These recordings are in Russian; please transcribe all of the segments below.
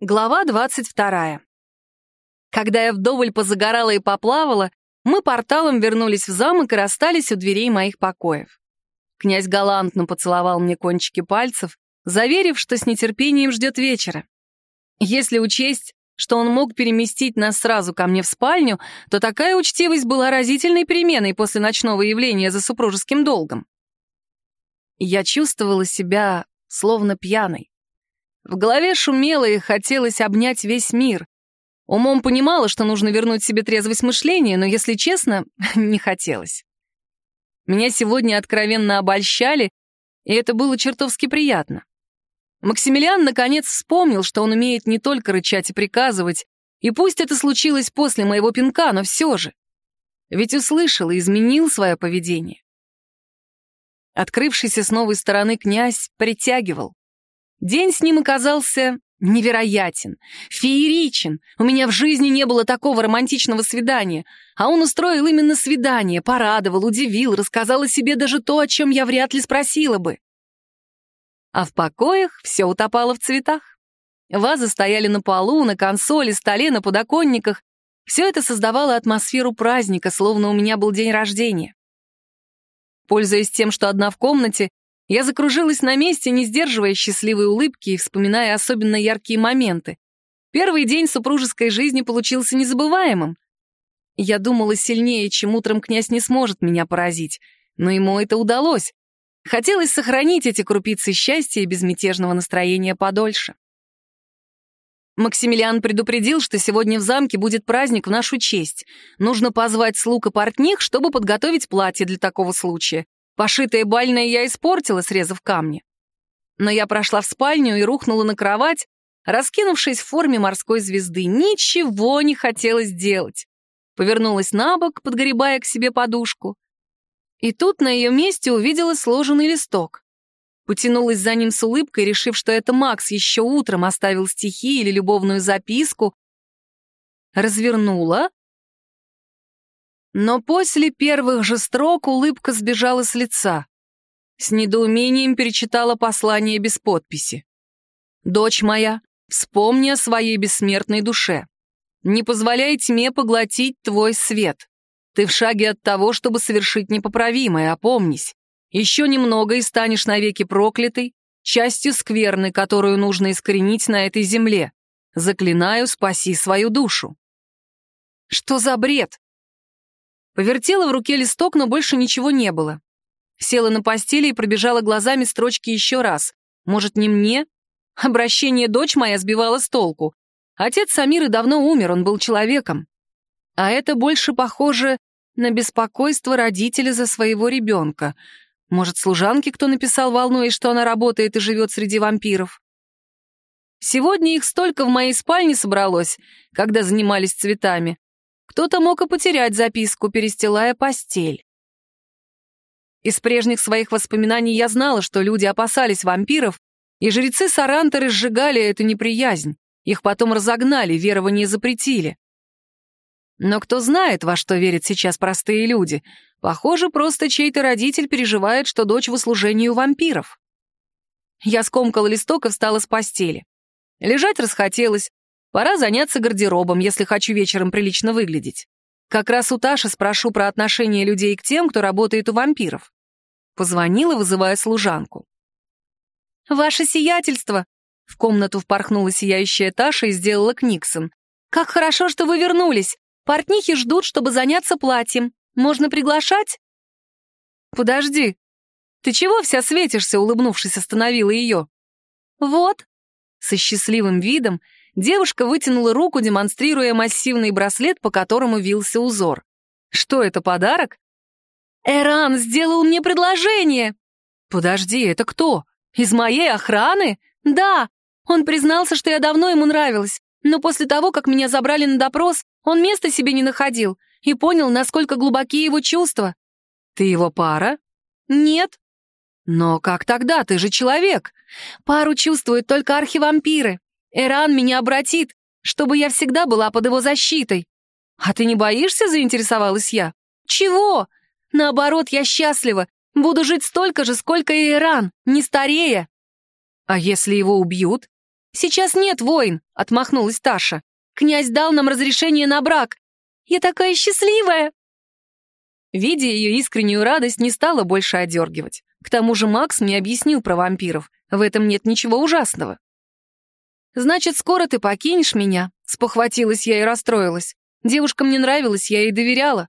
Глава 22. Когда я вдоволь позагорала и поплавала, мы порталом вернулись в замок и расстались у дверей моих покоев. Князь галантно поцеловал мне кончики пальцев, заверив, что с нетерпением ждет вечера. Если учесть, что он мог переместить нас сразу ко мне в спальню, то такая учтивость была разительной переменой после ночного явления за супружеским долгом. Я чувствовала себя словно пьяной. В голове шумело и хотелось обнять весь мир. Умом понимала, что нужно вернуть себе трезвость мышления, но, если честно, не хотелось. Меня сегодня откровенно обольщали, и это было чертовски приятно. Максимилиан наконец вспомнил, что он умеет не только рычать и приказывать, и пусть это случилось после моего пинка, но все же. Ведь услышал и изменил свое поведение. Открывшийся с новой стороны князь притягивал. День с ним оказался невероятен, фееричен. У меня в жизни не было такого романтичного свидания, а он устроил именно свидание, порадовал, удивил, рассказал о себе даже то, о чем я вряд ли спросила бы. А в покоях все утопало в цветах. Вазы стояли на полу, на консоли, столе, на подоконниках. Все это создавало атмосферу праздника, словно у меня был день рождения. Пользуясь тем, что одна в комнате, я закружилась на месте, не сдерживая счастливой улыбки и вспоминая особенно яркие моменты. Первый день супружеской жизни получился незабываемым. Я думала сильнее, чем утром князь не сможет меня поразить, но ему это удалось. Хотелось сохранить эти крупицы счастья и безмятежного настроения подольше. Максимилиан предупредил, что сегодня в замке будет праздник в нашу честь. Нужно позвать слуг и портних, чтобы подготовить платье для такого случая. Пошитое бальное я испортила, срезав камни. Но я прошла в спальню и рухнула на кровать, раскинувшись в форме морской звезды. Ничего не хотелось делать. Повернулась на бок, подгребая к себе подушку. И тут на ее месте увидела сложенный листок. Потянулась за ним с улыбкой, решив, что это Макс еще утром оставил стихи или любовную записку. Развернула но после первых же строк улыбка сбежала с лица. С недоумением перечитала послание без подписи. «Дочь моя, вспомни о своей бессмертной душе. Не позволяй тьме поглотить твой свет. Ты в шаге от того, чтобы совершить непоправимое, опомнись. Еще немного и станешь навеки проклятой, частью скверны, которую нужно искоренить на этой земле. Заклинаю, спаси свою душу». Что за бред? Повертела в руке листок, но больше ничего не было. Села на постели и пробежала глазами строчки еще раз. Может, не мне? Обращение «дочь моя» сбивало с толку. Отец Самиры давно умер, он был человеком. А это больше похоже на беспокойство родителя за своего ребенка. Может, служанки кто написал, волнуясь, что она работает и живет среди вампиров? Сегодня их столько в моей спальне собралось, когда занимались цветами. Кто-то мог и потерять записку, перестилая постель. Из прежних своих воспоминаний я знала, что люди опасались вампиров, и жрецы Сарантеры сжигали эту неприязнь. Их потом разогнали, верование запретили. Но кто знает, во что верят сейчас простые люди. Похоже, просто чей-то родитель переживает, что дочь в услужении у вампиров. Я скомкала листок и встала с постели. Лежать расхотелось, Пора заняться гардеробом, если хочу вечером прилично выглядеть. Как раз у Таши спрошу про отношение людей к тем, кто работает у вампиров. Позвонила, вызывая служанку. «Ваше сиятельство!» В комнату впорхнула сияющая Таша и сделала Книксон. «Как хорошо, что вы вернулись! Портнихи ждут, чтобы заняться платьем. Можно приглашать?» «Подожди. Ты чего вся светишься?» Улыбнувшись, остановила ее. «Вот». Со счастливым видом Девушка вытянула руку, демонстрируя массивный браслет, по которому вился узор. Что это, подарок? «Эран сделал мне предложение!» «Подожди, это кто? Из моей охраны?» «Да, он признался, что я давно ему нравилась, но после того, как меня забрали на допрос, он места себе не находил и понял, насколько глубоки его чувства». «Ты его пара?» «Нет». «Но как тогда? Ты же человек!» «Пару чувствуют только архивампиры. Эран меня обратит, чтобы я всегда была под его защитой. А ты не боишься, заинтересовалась я? Чего? Наоборот, я счастлива. Буду жить столько же, сколько и Эран, не старея. А если его убьют? «Сейчас нет войн», — отмахнулась Таша. «Князь дал нам разрешение на брак. Я такая счастливая!» Видя ее искреннюю радость, не стала больше одергивать. К тому же Макс мне объяснил про вампиров. В этом нет ничего ужасного. «Значит, скоро ты покинешь меня?» — спохватилась я и расстроилась. Девушка мне нравилась, я ей доверяла.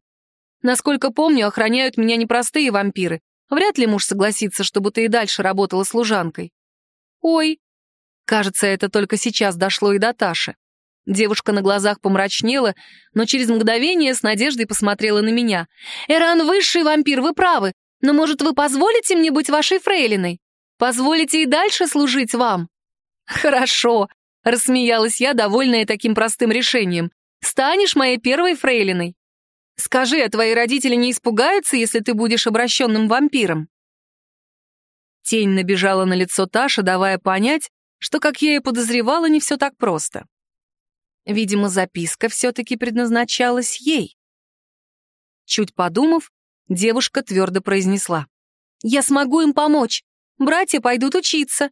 Насколько помню, охраняют меня непростые вампиры. Вряд ли муж согласится, чтобы ты и дальше работала служанкой. Ой. Кажется, это только сейчас дошло и до Таши. Девушка на глазах помрачнела, но через мгновение с надеждой посмотрела на меня. «Эран высший вампир, вы правы, но, может, вы позволите мне быть вашей фрейлиной? Позволите и дальше служить вам?» «Хорошо», — рассмеялась я, довольная таким простым решением. «Станешь моей первой фрейлиной. Скажи, а твои родители не испугаются, если ты будешь обращенным вампиром?» Тень набежала на лицо Таши, давая понять, что, как я и подозревала, не все так просто. Видимо, записка все-таки предназначалась ей. Чуть подумав, девушка твердо произнесла. «Я смогу им помочь. Братья пойдут учиться.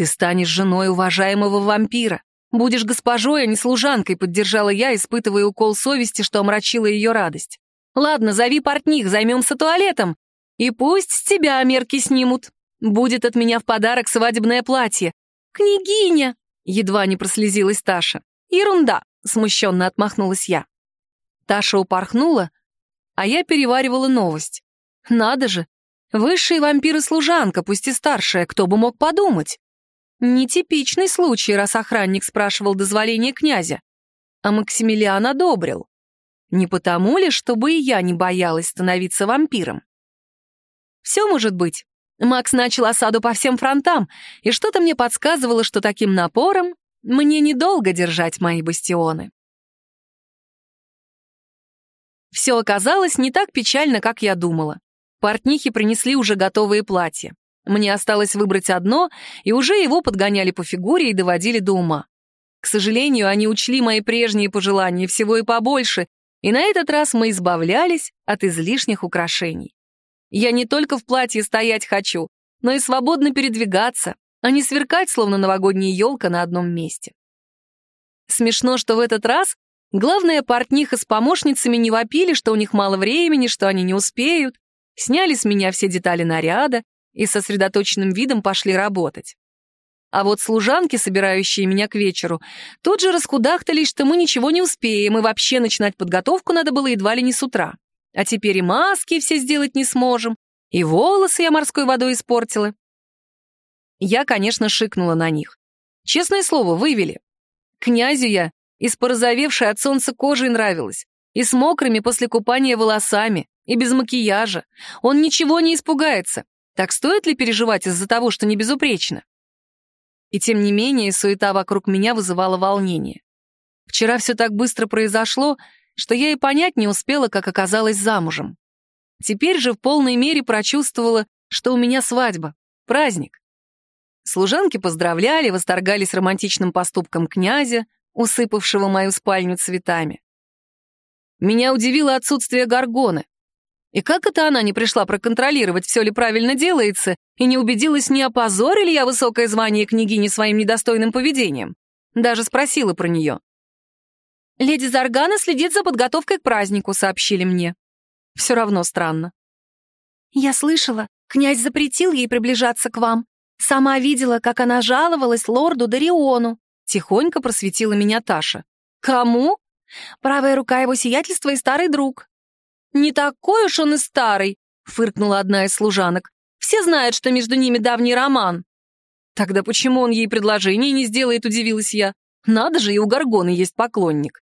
Ты станешь женой уважаемого вампира. Будешь госпожой, а не служанкой», — поддержала я, испытывая укол совести, что омрачила ее радость. «Ладно, зови портних, займемся туалетом. И пусть с тебя мерки снимут. Будет от меня в подарок свадебное платье. Княгиня!» — едва не прослезилась Таша. «Ерунда!» — смущенно отмахнулась я. Таша упорхнула, а я переваривала новость. «Надо же! Высший вампир и служанка, пусть и старшая, кто бы мог подумать!» Нетипичный случай, раз охранник спрашивал дозволения князя. А Максимилиан одобрил. Не потому ли, чтобы и я не боялась становиться вампиром? Все может быть. Макс начал осаду по всем фронтам, и что-то мне подсказывало, что таким напором мне недолго держать мои бастионы. Все оказалось не так печально, как я думала. Портнихи принесли уже готовые платья. Мне осталось выбрать одно, и уже его подгоняли по фигуре и доводили до ума. К сожалению, они учли мои прежние пожелания всего и побольше, и на этот раз мы избавлялись от излишних украшений. Я не только в платье стоять хочу, но и свободно передвигаться, а не сверкать, словно новогодняя елка на одном месте. Смешно, что в этот раз главная портниха с помощницами не вопили, что у них мало времени, что они не успеют, сняли с меня все детали наряда, и сосредоточенным видом пошли работать. А вот служанки, собирающие меня к вечеру, тут же раскудахтались, что мы ничего не успеем, и вообще начинать подготовку надо было едва ли не с утра. А теперь и маски все сделать не сможем, и волосы я морской водой испортила. Я, конечно, шикнула на них. Честное слово, вывели. Князю я и порозовевшей от солнца кожей нравилась, и с мокрыми после купания волосами, и без макияжа. Он ничего не испугается, так стоит ли переживать из-за того, что не безупречно? И тем не менее, суета вокруг меня вызывала волнение. Вчера все так быстро произошло, что я и понять не успела, как оказалась замужем. Теперь же в полной мере прочувствовала, что у меня свадьба, праздник. Служанки поздравляли, восторгались романтичным поступком князя, усыпавшего мою спальню цветами. Меня удивило отсутствие горгоны. И как это она не пришла проконтролировать, все ли правильно делается, и не убедилась, не опозорили я высокое звание княгини своим недостойным поведением? Даже спросила про нее. «Леди Заргана следит за подготовкой к празднику», — сообщили мне. Все равно странно. «Я слышала, князь запретил ей приближаться к вам. Сама видела, как она жаловалась лорду Дариону», — тихонько просветила меня Таша. «Кому?» «Правая рука его сиятельства и старый друг. «Не такой уж он и старый», — фыркнула одна из служанок. «Все знают, что между ними давний роман». «Тогда почему он ей предложение не сделает?» — удивилась я. «Надо же, и у Гаргоны есть поклонник».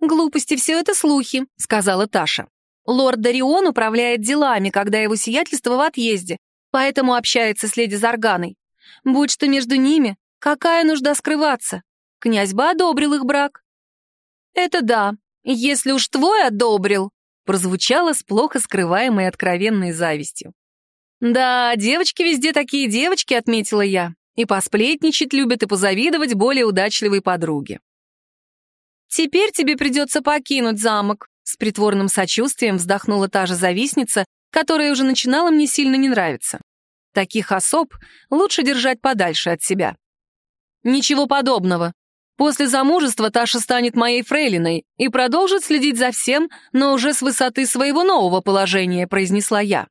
«Глупости, все это слухи», — сказала Таша. «Лорд Дарион управляет делами, когда его сиятельство в отъезде, поэтому общается с леди Зарганой. Будь что между ними, какая нужда скрываться? Князь бы одобрил их брак». «Это да, «Если уж твой одобрил», прозвучало с плохо скрываемой откровенной завистью. «Да, девочки везде такие девочки», — отметила я. «И посплетничать любят, и позавидовать более удачливой подруге». «Теперь тебе придется покинуть замок», — с притворным сочувствием вздохнула та же завистница, которая уже начинала мне сильно не нравиться. Таких особ лучше держать подальше от себя. Ничего подобного. После замужества Таша станет моей фрейлиной и продолжит следить за всем, но уже с высоты своего нового положения, произнесла я.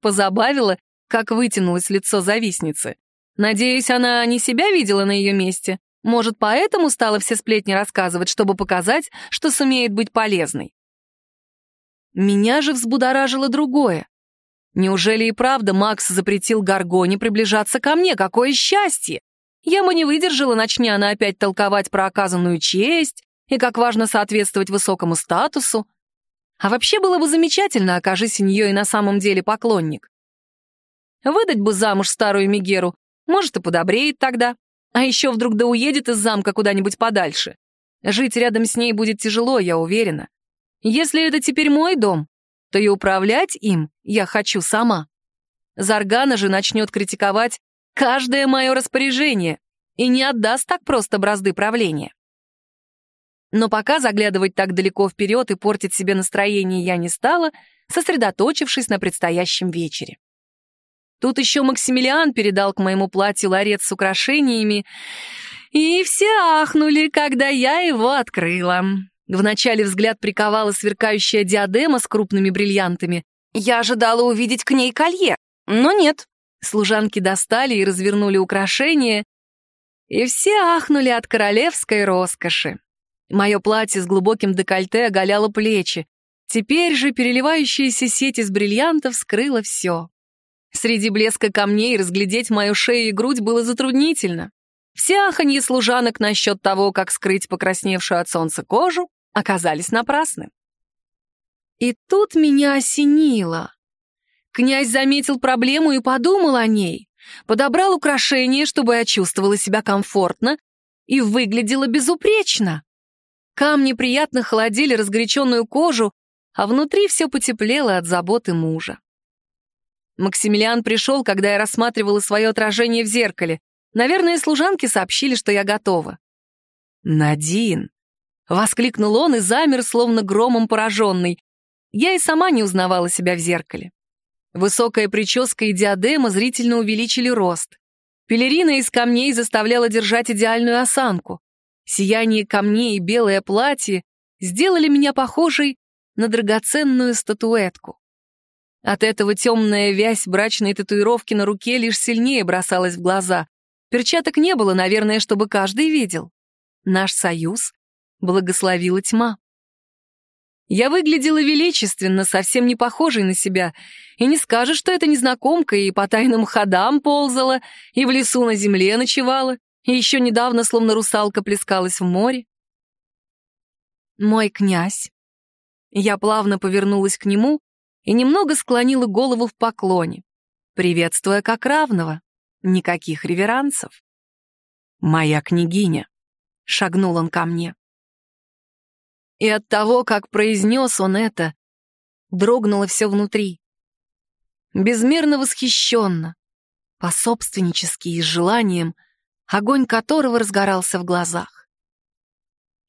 Позабавило, как вытянулось лицо завистницы. Надеюсь, она не себя видела на ее месте. Может, поэтому стала все сплетни рассказывать, чтобы показать, что сумеет быть полезной. Меня же взбудоражило другое. Неужели и правда Макс запретил Гаргоне приближаться ко мне? Какое счастье! Я бы не выдержала, начни она опять толковать про оказанную честь и как важно соответствовать высокому статусу. А вообще было бы замечательно, окажись у нее и на самом деле поклонник. Выдать бы замуж старую Мегеру, может, и подобреет тогда. А еще вдруг да уедет из замка куда-нибудь подальше. Жить рядом с ней будет тяжело, я уверена. Если это теперь мой дом, то и управлять им я хочу сама. Заргана же начнет критиковать каждое мое распоряжение и не отдаст так просто бразды правления. Но пока заглядывать так далеко вперед и портить себе настроение я не стала, сосредоточившись на предстоящем вечере. Тут еще Максимилиан передал к моему платью ларец с украшениями, и все ахнули, когда я его открыла. Вначале взгляд приковала сверкающая диадема с крупными бриллиантами. Я ожидала увидеть к ней колье, но нет. Служанки достали и развернули украшения, и все ахнули от королевской роскоши. Мое платье с глубоким декольте оголяло плечи. Теперь же переливающаяся сеть из бриллиантов скрыла все. Среди блеска камней разглядеть мою шею и грудь было затруднительно. Все аханье служанок насчет того, как скрыть покрасневшую от солнца кожу, оказались напрасны. И тут меня осенило. Князь заметил проблему и подумал о ней, подобрал украшение, чтобы я чувствовала себя комфортно и выглядела безупречно. Камни приятно холодили разгоряченную кожу, а внутри все потеплело от заботы мужа. Максимилиан пришел, когда я рассматривала свое отражение в зеркале. Наверное, служанки сообщили, что я готова. «Надин!» — воскликнул он и замер, словно громом пораженный. Я и сама не узнавала себя в зеркале. Высокая прическа и диадема зрительно увеличили рост. Пелерина из камней заставляла держать идеальную осанку. Сияние камней и белое платье сделали меня похожей на драгоценную статуэтку. От этого темная вязь брачной татуировки на руке лишь сильнее бросалась в глаза. Перчаток не было, наверное, чтобы каждый видел. Наш союз благословила тьма. Я выглядела величественно, совсем не похожей на себя, и не скажешь, что это незнакомка и по тайным ходам ползала, и в лесу на земле ночевала, и еще недавно, словно русалка, плескалась в море. Мой князь. Я плавно повернулась к нему и немного склонила голову в поклоне, приветствуя как равного. Никаких реверансов. «Моя княгиня», — шагнул он ко мне. И от того, как произнес он это, дрогнуло все внутри. Безмерно восхищенно, пособственнически и с желанием, огонь которого разгорался в глазах.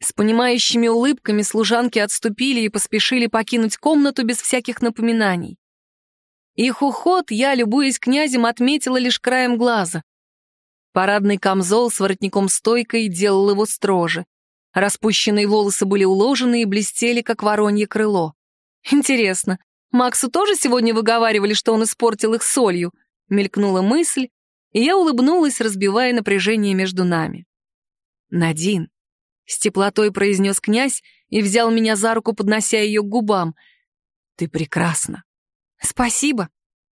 С понимающими улыбками служанки отступили и поспешили покинуть комнату без всяких напоминаний. Их уход я, любуясь князем, отметила лишь краем глаза. Парадный камзол с воротником-стойкой делал его строже. Распущенные волосы были уложены и блестели, как воронье крыло. Интересно, Максу тоже сегодня выговаривали, что он испортил их солью? Мелькнула мысль, и я улыбнулась, разбивая напряжение между нами. Надин, с теплотой произнес князь и взял меня за руку, поднося ее к губам. «Ты прекрасна». «Спасибо».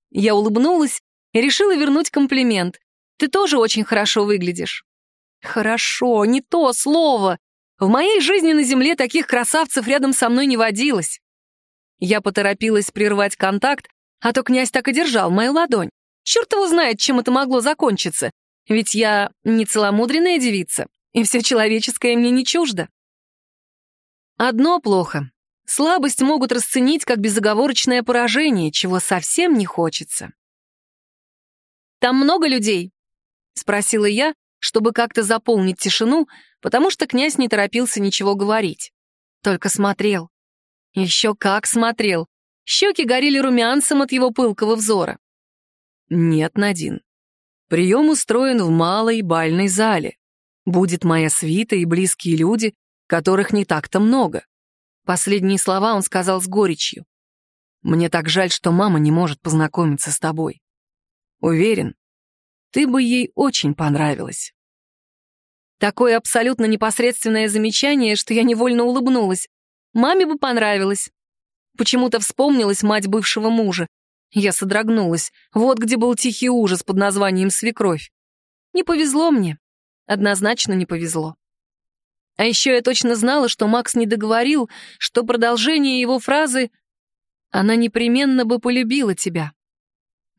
Я улыбнулась и решила вернуть комплимент. «Ты тоже очень хорошо выглядишь». «Хорошо, не то слово. В моей жизни на земле таких красавцев рядом со мной не водилось». Я поторопилась прервать контакт, а то князь так и держал мою ладонь. Черт его знает, чем это могло закончиться. Ведь я не целомудренная девица и все человеческое мне не чуждо. Одно плохо. Слабость могут расценить как безоговорочное поражение, чего совсем не хочется. «Там много людей?» — спросила я, чтобы как-то заполнить тишину, потому что князь не торопился ничего говорить. Только смотрел. Еще как смотрел. Щеки горели румянцем от его пылкого взора. «Нет, Надин. Прием устроен в малой бальной зале. Будет моя свита и близкие люди, которых не так-то много. Последние слова он сказал с горечью. Мне так жаль, что мама не может познакомиться с тобой. Уверен, ты бы ей очень понравилась. Такое абсолютно непосредственное замечание, что я невольно улыбнулась. Маме бы понравилось. Почему-то вспомнилась мать бывшего мужа. Я содрогнулась. Вот где был тихий ужас под названием «Свекровь». Не повезло мне. Однозначно не повезло. А еще я точно знала, что Макс не договорил, что продолжение его фразы «Она непременно бы полюбила тебя».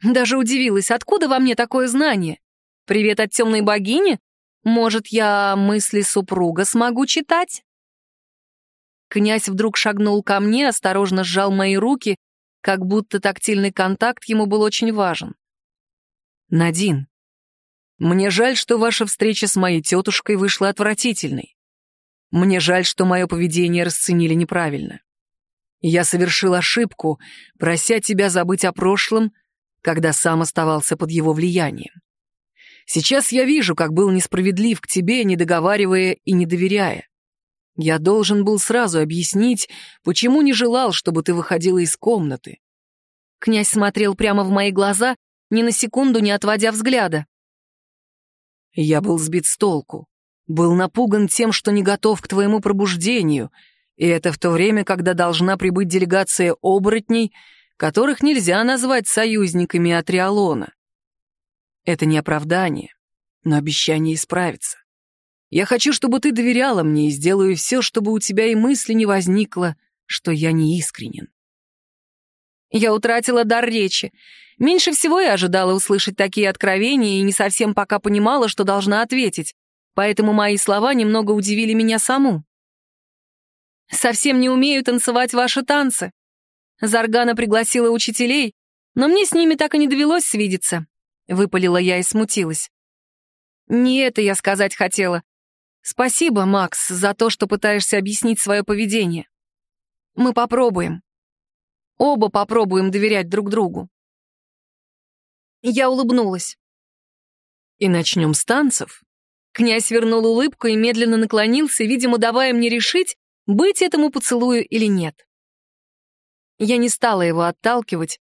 Даже удивилась, откуда во мне такое знание? Привет от темной богини? Может, я мысли супруга смогу читать? Князь вдруг шагнул ко мне, осторожно сжал мои руки, как будто тактильный контакт ему был очень важен. «Надин, мне жаль, что ваша встреча с моей тетушкой вышла отвратительной. Мне жаль, что мое поведение расценили неправильно. Я совершил ошибку, прося тебя забыть о прошлом, когда сам оставался под его влиянием. Сейчас я вижу, как был несправедлив к тебе, не договаривая и не доверяя. Я должен был сразу объяснить, почему не желал, чтобы ты выходила из комнаты. Князь смотрел прямо в мои глаза, ни на секунду не отводя взгляда. Я был сбит с толку, был напуган тем, что не готов к твоему пробуждению, и это в то время, когда должна прибыть делегация оборотней, которых нельзя назвать союзниками Атриалона. Это не оправдание, но обещание исправиться. Я хочу, чтобы ты доверяла мне и сделаю все, чтобы у тебя и мысли не возникло, что я не искренен. Я утратила дар речи. Меньше всего я ожидала услышать такие откровения и не совсем пока понимала, что должна ответить, поэтому мои слова немного удивили меня саму. «Совсем не умею танцевать ваши танцы». Заргана пригласила учителей, но мне с ними так и не довелось свидеться. Выпалила я и смутилась. Не это я сказать хотела. Спасибо, Макс, за то, что пытаешься объяснить свое поведение. Мы попробуем. Оба попробуем доверять друг другу. Я улыбнулась. И начнем с танцев. Князь вернул улыбку и медленно наклонился, видимо, давая мне решить, быть этому поцелую или нет. Я не стала его отталкивать,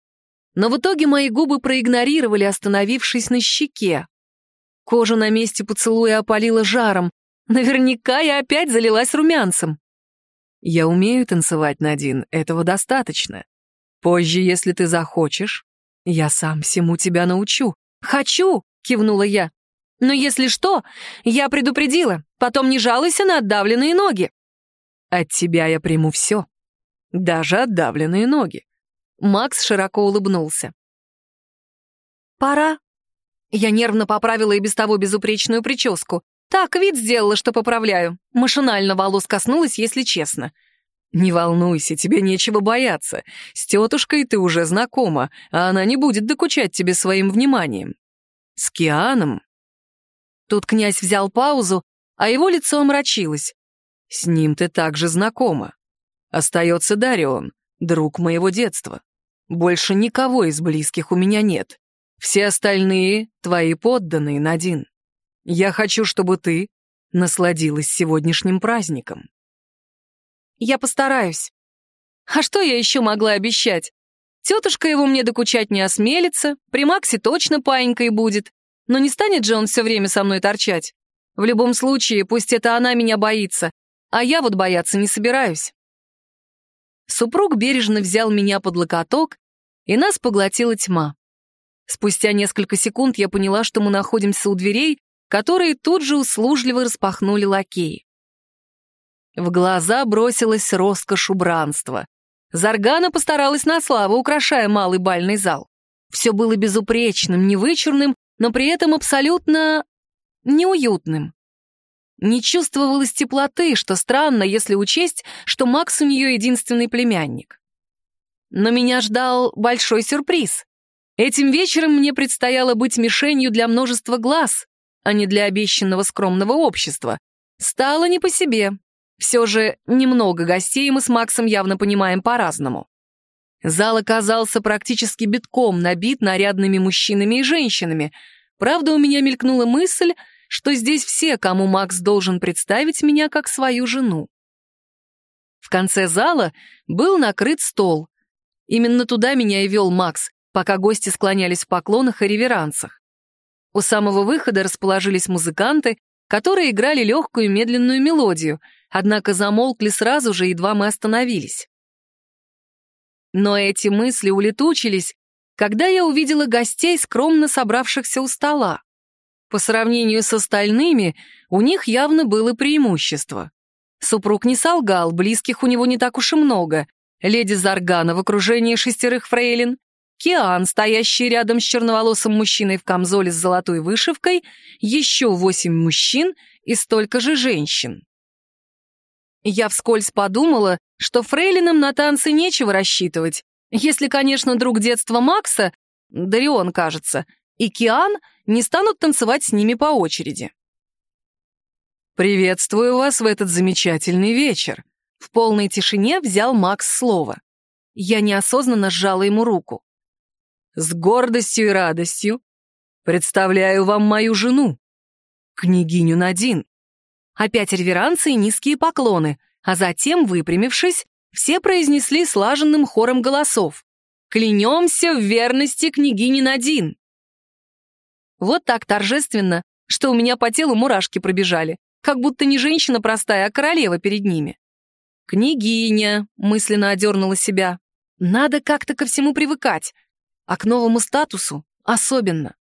но в итоге мои губы проигнорировали, остановившись на щеке. Кожу на месте поцелуя опалила жаром, Наверняка я опять залилась румянцем. Я умею танцевать, Надин, этого достаточно. Позже, если ты захочешь, я сам всему тебя научу. Хочу, кивнула я. Но если что, я предупредила, потом не жалуйся на отдавленные ноги. От тебя я приму все, даже отдавленные ноги. Макс широко улыбнулся. «Пора». Я нервно поправила и без того безупречную прическу. Так, вид сделала, что поправляю. Машинально волос коснулась, если честно. Не волнуйся, тебе нечего бояться. С тетушкой ты уже знакома, а она не будет докучать тебе своим вниманием. С Кианом... Тут князь взял паузу, а его лицо омрачилось. С ним ты также знакома. Остается Дарион, друг моего детства. Больше никого из близких у меня нет. Все остальные — твои подданные, Надин. Я хочу, чтобы ты насладилась сегодняшним праздником. Я постараюсь. А что я еще могла обещать? Тетушка его мне докучать не осмелится, при Максе точно паинькой будет, но не станет же он все время со мной торчать. В любом случае, пусть это она меня боится, а я вот бояться не собираюсь. Супруг бережно взял меня под локоток, и нас поглотила тьма. Спустя несколько секунд я поняла, что мы находимся у дверей, которые тут же услужливо распахнули лакеи. В глаза бросилась роскошь убранства. Заргана постаралась на славу, украшая малый бальный зал. Все было безупречным, невычурным, но при этом абсолютно неуютным. Не чувствовалось теплоты, что странно, если учесть, что Макс у нее единственный племянник. Но меня ждал большой сюрприз. Этим вечером мне предстояло быть мишенью для множества глаз, а не для обещанного скромного общества, стало не по себе. Все же немного гостей мы с Максом явно понимаем по-разному. Зал оказался практически битком набит нарядными мужчинами и женщинами. Правда, у меня мелькнула мысль, что здесь все, кому Макс должен представить меня как свою жену. В конце зала был накрыт стол. Именно туда меня и вел Макс, пока гости склонялись в поклонах и реверансах. У самого выхода расположились музыканты, которые играли легкую медленную мелодию, однако замолкли сразу же, едва мы остановились. Но эти мысли улетучились, когда я увидела гостей, скромно собравшихся у стола. По сравнению с остальными, у них явно было преимущество. Супруг не солгал, близких у него не так уж и много. Леди Заргана в окружении шестерых фрейлин, Киан, стоящий рядом с черноволосым мужчиной в камзоле с золотой вышивкой, еще восемь мужчин и столько же женщин. Я вскользь подумала, что фрейлинам на танцы нечего рассчитывать, если, конечно, друг детства Макса, Дарион, кажется, и Киан не станут танцевать с ними по очереди. «Приветствую вас в этот замечательный вечер», — в полной тишине взял Макс слово. Я неосознанно сжала ему руку. «С гордостью и радостью представляю вам мою жену, княгиню Надин». Опять реверансы и низкие поклоны, а затем, выпрямившись, все произнесли слаженным хором голосов. «Клянемся в верности княгине Надин!» Вот так торжественно, что у меня по телу мурашки пробежали, как будто не женщина простая, а королева перед ними. «Княгиня», — мысленно одернула себя, — «надо как-то ко всему привыкать, а к новому статусу особенно».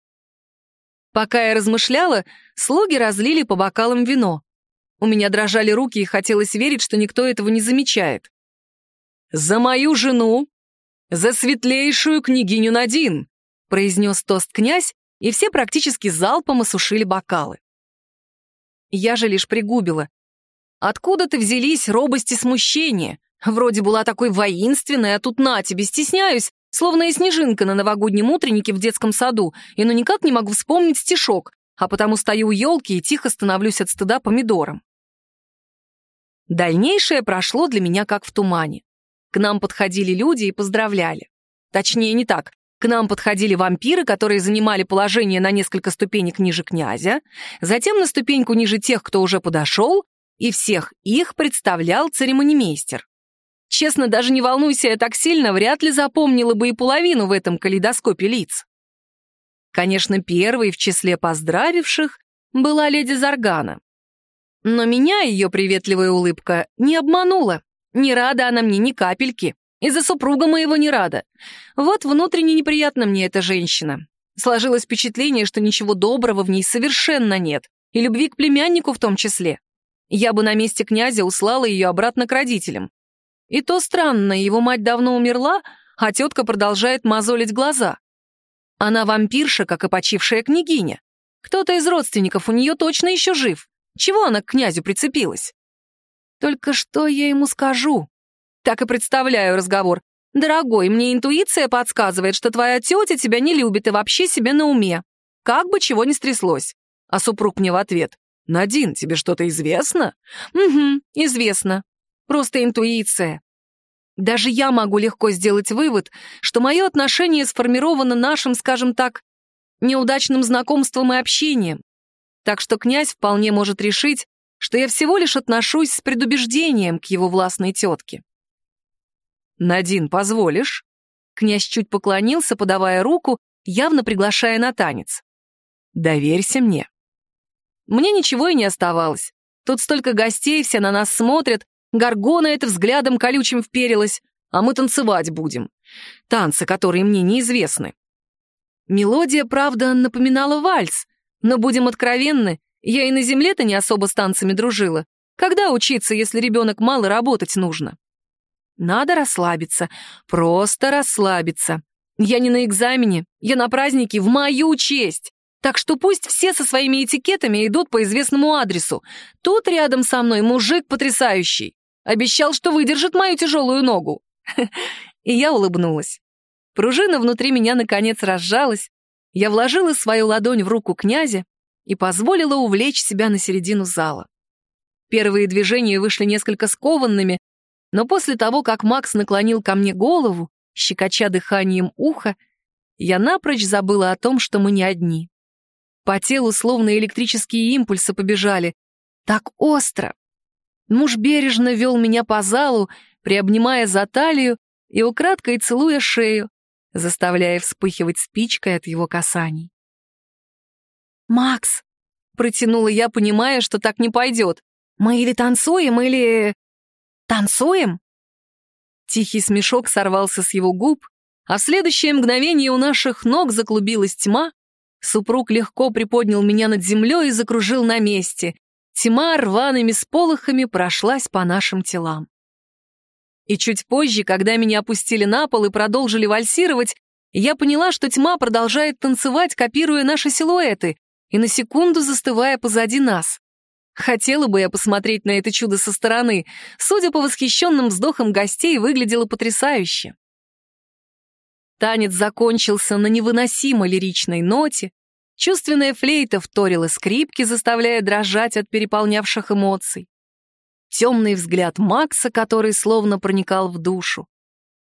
Пока я размышляла, слуги разлили по бокалам вино. У меня дрожали руки и хотелось верить, что никто этого не замечает. «За мою жену! За светлейшую княгиню Надин!» произнес тост князь, и все практически залпом осушили бокалы. Я же лишь пригубила. Откуда-то взялись робости смущения. Вроде была такой воинственной, а тут на тебе, стесняюсь, словно и снежинка на новогоднем утреннике в детском саду, и ну никак не могу вспомнить стишок, а потому стою у елки и тихо становлюсь от стыда помидором. Дальнейшее прошло для меня как в тумане. К нам подходили люди и поздравляли. Точнее, не так. К нам подходили вампиры, которые занимали положение на несколько ступенек ниже князя, затем на ступеньку ниже тех, кто уже подошел, и всех их представлял церемонимейстер. Честно, даже не волнуйся я так сильно, вряд ли запомнила бы и половину в этом калейдоскопе лиц. Конечно, первой в числе поздравивших была леди Заргана. Но меня ее приветливая улыбка не обманула. Не рада она мне ни капельки. Из-за супруга моего не рада. Вот внутренне неприятна мне эта женщина. Сложилось впечатление, что ничего доброго в ней совершенно нет. И любви к племяннику в том числе. Я бы на месте князя услала ее обратно к родителям. И то странно, его мать давно умерла, а тетка продолжает мозолить глаза. Она вампирша, как и почившая княгиня. Кто-то из родственников у нее точно еще жив. Чего она к князю прицепилась? Только что я ему скажу? Так и представляю разговор. «Дорогой, мне интуиция подсказывает, что твоя тетя тебя не любит и вообще себе на уме. Как бы чего ни стряслось». А супруг мне в ответ. «Надин, тебе что-то известно?» «Угу, известно. Просто интуиция. Даже я могу легко сделать вывод, что мое отношение сформировано нашим, скажем так, неудачным знакомством и общением. Так что князь вполне может решить, что я всего лишь отношусь с предубеждением к его властной тетке. «Надин, позволишь?» Князь чуть поклонился, подавая руку, явно приглашая на танец. «Доверься мне». Мне ничего и не оставалось. Тут столько гостей, все на нас смотрят, Гаргона это взглядом колючим вперилась, а мы танцевать будем. Танцы, которые мне неизвестны. Мелодия, правда, напоминала вальс, но, будем откровенны, я и на земле-то не особо с танцами дружила. Когда учиться, если ребенок мало работать нужно? Надо расслабиться, просто расслабиться. Я не на экзамене, я на празднике в мою честь. Так что пусть все со своими этикетами идут по известному адресу. Тут рядом со мной мужик потрясающий. Обещал, что выдержит мою тяжелую ногу. И я улыбнулась. Пружина внутри меня наконец разжалась. Я вложила свою ладонь в руку князя, и позволила увлечь себя на середину зала. Первые движения вышли несколько скованными, но после того, как Макс наклонил ко мне голову, щекоча дыханием уха, я напрочь забыла о том, что мы не одни. По телу словно электрические импульсы побежали. Так остро. Муж бережно вел меня по залу, приобнимая за талию и украдкой целуя шею, заставляя вспыхивать спичкой от его касаний. «Макс!» — протянула я, понимая, что так не пойдет. «Мы или танцуем, или... танцуем?» Тихий смешок сорвался с его губ, а в следующее мгновение у наших ног заклубилась тьма, супруг легко приподнял меня над землей и закружил на месте. Тьма рваными сполохами прошлась по нашим телам. И чуть позже, когда меня опустили на пол и продолжили вальсировать, я поняла, что тьма продолжает танцевать, копируя наши силуэты, и на секунду застывая позади нас. Хотела бы я посмотреть на это чудо со стороны. Судя по восхищенным вздохам гостей, выглядело потрясающе. Танец закончился на невыносимо лиричной ноте, чувственная флейта вторила скрипки, заставляя дрожать от переполнявших эмоций. Темный взгляд Макса, который словно проникал в душу,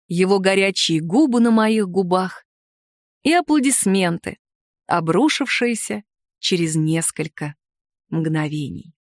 его горячие губы на моих губах и аплодисменты, обрушившиеся через несколько мгновений.